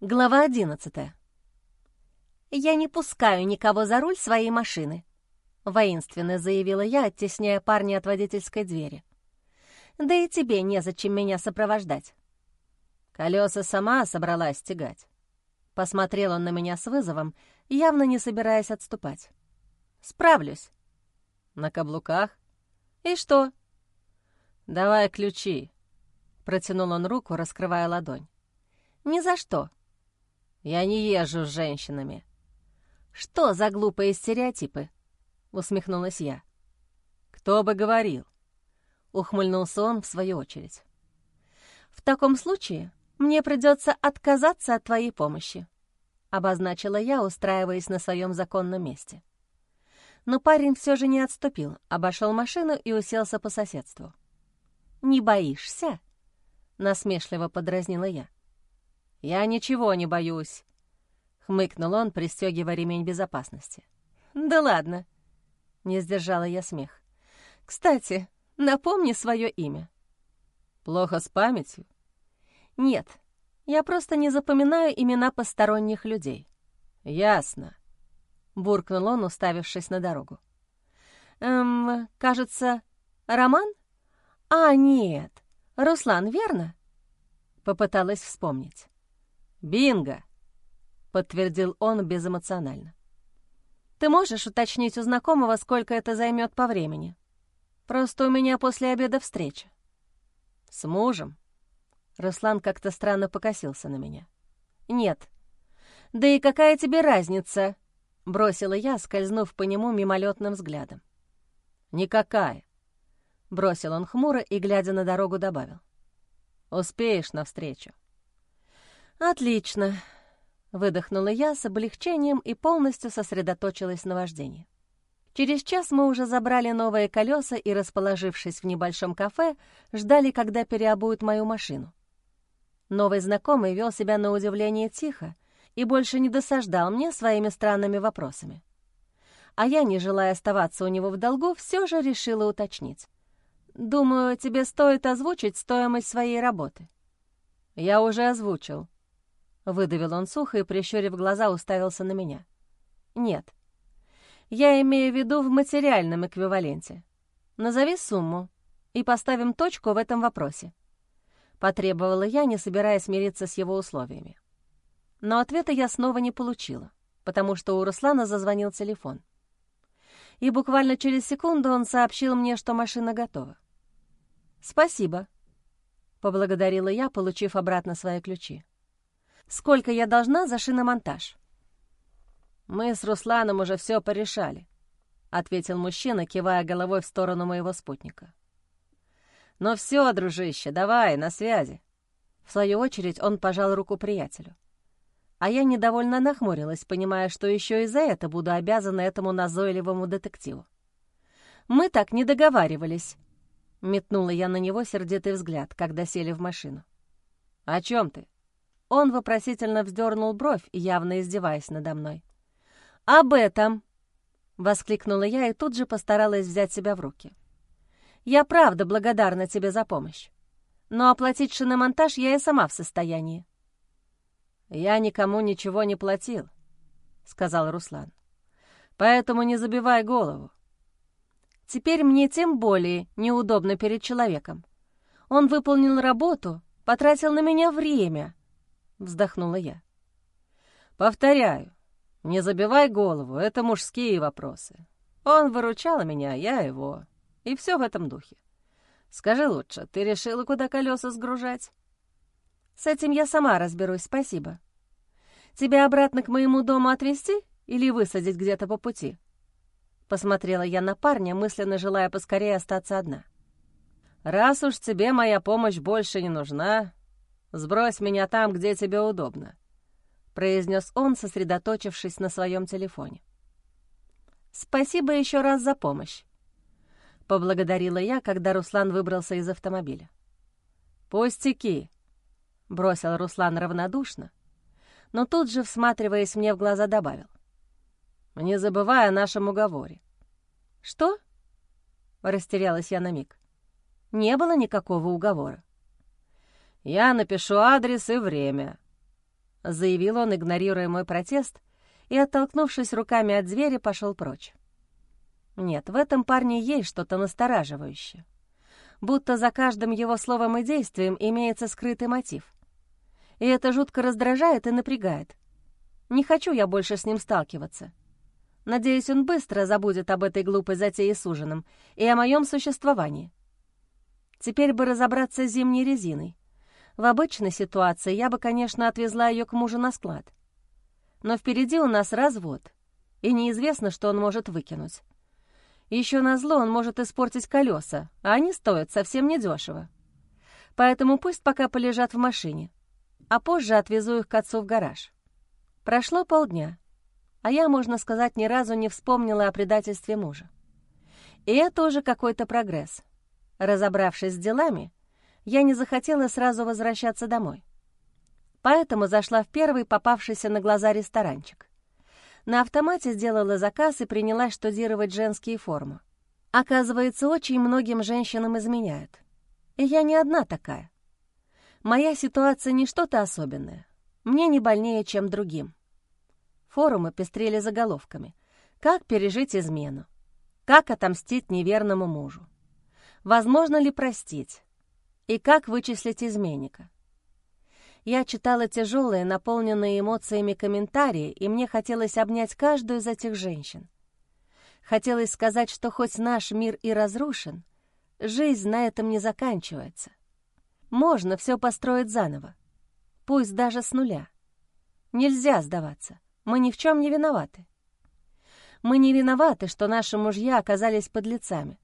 Глава одиннадцатая. «Я не пускаю никого за руль своей машины», — воинственно заявила я, оттесняя парня от водительской двери. «Да и тебе незачем меня сопровождать». Колеса сама собралась тягать. Посмотрел он на меня с вызовом, явно не собираясь отступать. «Справлюсь». «На каблуках?» «И что?» «Давай ключи», — протянул он руку, раскрывая ладонь. «Ни за что», я не езжу с женщинами». «Что за глупые стереотипы?» — усмехнулась я. «Кто бы говорил?» — ухмыльнулся он в свою очередь. «В таком случае мне придется отказаться от твоей помощи», — обозначила я, устраиваясь на своем законном месте. Но парень все же не отступил, обошел машину и уселся по соседству. «Не боишься?» — насмешливо подразнила я. «Я ничего не боюсь», — хмыкнул он, пристегивая ремень безопасности. «Да ладно», — не сдержала я смех. «Кстати, напомни свое имя». «Плохо с памятью?» «Нет, я просто не запоминаю имена посторонних людей». «Ясно», — буркнул он, уставившись на дорогу. «Эм, кажется, Роман? А, нет, Руслан, верно?» Попыталась вспомнить. «Бинго!» — подтвердил он безэмоционально. «Ты можешь уточнить у знакомого, сколько это займет по времени? Просто у меня после обеда встреча». «С мужем?» Руслан как-то странно покосился на меня. «Нет. Да и какая тебе разница?» — бросила я, скользнув по нему мимолетным взглядом. «Никакая», — бросил он хмуро и, глядя на дорогу, добавил. «Успеешь навстречу». «Отлично», — выдохнула я с облегчением и полностью сосредоточилась на вождении. Через час мы уже забрали новые колеса и, расположившись в небольшом кафе, ждали, когда переобуют мою машину. Новый знакомый вел себя на удивление тихо и больше не досаждал мне своими странными вопросами. А я, не желая оставаться у него в долгу, все же решила уточнить. «Думаю, тебе стоит озвучить стоимость своей работы». «Я уже озвучил», Выдавил он сухо и, прищурив глаза, уставился на меня. «Нет. Я имею в виду в материальном эквиваленте. Назови сумму и поставим точку в этом вопросе». Потребовала я, не собираясь мириться с его условиями. Но ответа я снова не получила, потому что у Руслана зазвонил телефон. И буквально через секунду он сообщил мне, что машина готова. «Спасибо», — поблагодарила я, получив обратно свои ключи. Сколько я должна за шиномонтаж?» «Мы с Русланом уже все порешали», — ответил мужчина, кивая головой в сторону моего спутника. «Ну все, дружище, давай, на связи». В свою очередь он пожал руку приятелю. А я недовольно нахмурилась, понимая, что еще и за это буду обязана этому назойливому детективу. «Мы так не договаривались», — метнула я на него сердитый взгляд, когда сели в машину. «О чем ты?» Он вопросительно вздернул бровь, явно издеваясь надо мной. «Об этом!» — воскликнула я и тут же постаралась взять себя в руки. «Я правда благодарна тебе за помощь, но оплатить шиномонтаж я и сама в состоянии». «Я никому ничего не платил», — сказал Руслан. «Поэтому не забивай голову». «Теперь мне тем более неудобно перед человеком. Он выполнил работу, потратил на меня время» — вздохнула я. «Повторяю, не забивай голову, это мужские вопросы. Он выручал меня, я его. И все в этом духе. Скажи лучше, ты решила, куда колеса сгружать?» «С этим я сама разберусь, спасибо. Тебя обратно к моему дому отвезти или высадить где-то по пути?» Посмотрела я на парня, мысленно желая поскорее остаться одна. «Раз уж тебе моя помощь больше не нужна, «Сбрось меня там, где тебе удобно», — произнес он, сосредоточившись на своем телефоне. «Спасибо еще раз за помощь», — поблагодарила я, когда Руслан выбрался из автомобиля. «Пустяки», — бросил Руслан равнодушно, но тут же, всматриваясь мне в глаза, добавил. «Не забывай о нашем уговоре». «Что?» — растерялась я на миг. «Не было никакого уговора». Я напишу адрес и время». — заявил он, игнорируя мой протест, и, оттолкнувшись руками от зверя, пошел прочь. Нет, в этом парне есть что-то настораживающее. Будто за каждым его словом и действием имеется скрытый мотив. И это жутко раздражает и напрягает. Не хочу я больше с ним сталкиваться. Надеюсь, он быстро забудет об этой глупой затее с ужином и о моем существовании. Теперь бы разобраться с зимней резиной. В обычной ситуации я бы, конечно, отвезла ее к мужу на склад. Но впереди у нас развод, и неизвестно, что он может выкинуть. Еще назло он может испортить колеса, а они стоят совсем недешево. Поэтому пусть пока полежат в машине, а позже отвезу их к отцу в гараж. Прошло полдня, а я, можно сказать, ни разу не вспомнила о предательстве мужа. И это уже какой-то прогресс. Разобравшись с делами, я не захотела сразу возвращаться домой. Поэтому зашла в первый попавшийся на глаза ресторанчик. На автомате сделала заказ и принялась штудировать женские формы. Оказывается, очень многим женщинам изменяют. И я не одна такая. Моя ситуация не что-то особенное. Мне не больнее, чем другим. Форумы пестрели заголовками. Как пережить измену? Как отомстить неверному мужу? Возможно ли простить? И как вычислить изменника? Я читала тяжелые, наполненные эмоциями комментарии, и мне хотелось обнять каждую из этих женщин. Хотелось сказать, что хоть наш мир и разрушен, жизнь на этом не заканчивается. Можно все построить заново, пусть даже с нуля. Нельзя сдаваться, мы ни в чем не виноваты. Мы не виноваты, что наши мужья оказались подлецами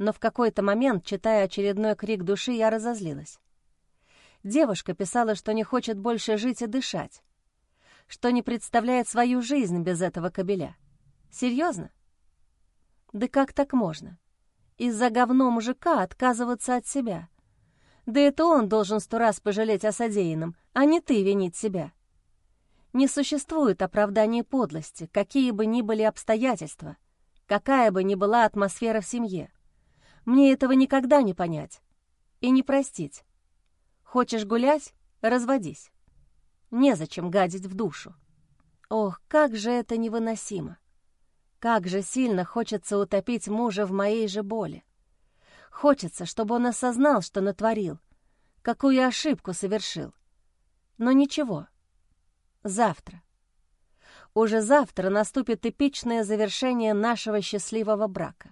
но в какой-то момент, читая очередной крик души, я разозлилась. Девушка писала, что не хочет больше жить и дышать, что не представляет свою жизнь без этого кобеля. Серьезно? Да как так можно? Из-за говно мужика отказываться от себя. Да это он должен сто раз пожалеть о содеянном, а не ты винить себя. Не существует оправдания подлости, какие бы ни были обстоятельства, какая бы ни была атмосфера в семье. Мне этого никогда не понять и не простить. Хочешь гулять — разводись. Незачем гадить в душу. Ох, как же это невыносимо. Как же сильно хочется утопить мужа в моей же боли. Хочется, чтобы он осознал, что натворил, какую ошибку совершил. Но ничего. Завтра. Уже завтра наступит эпичное завершение нашего счастливого брака.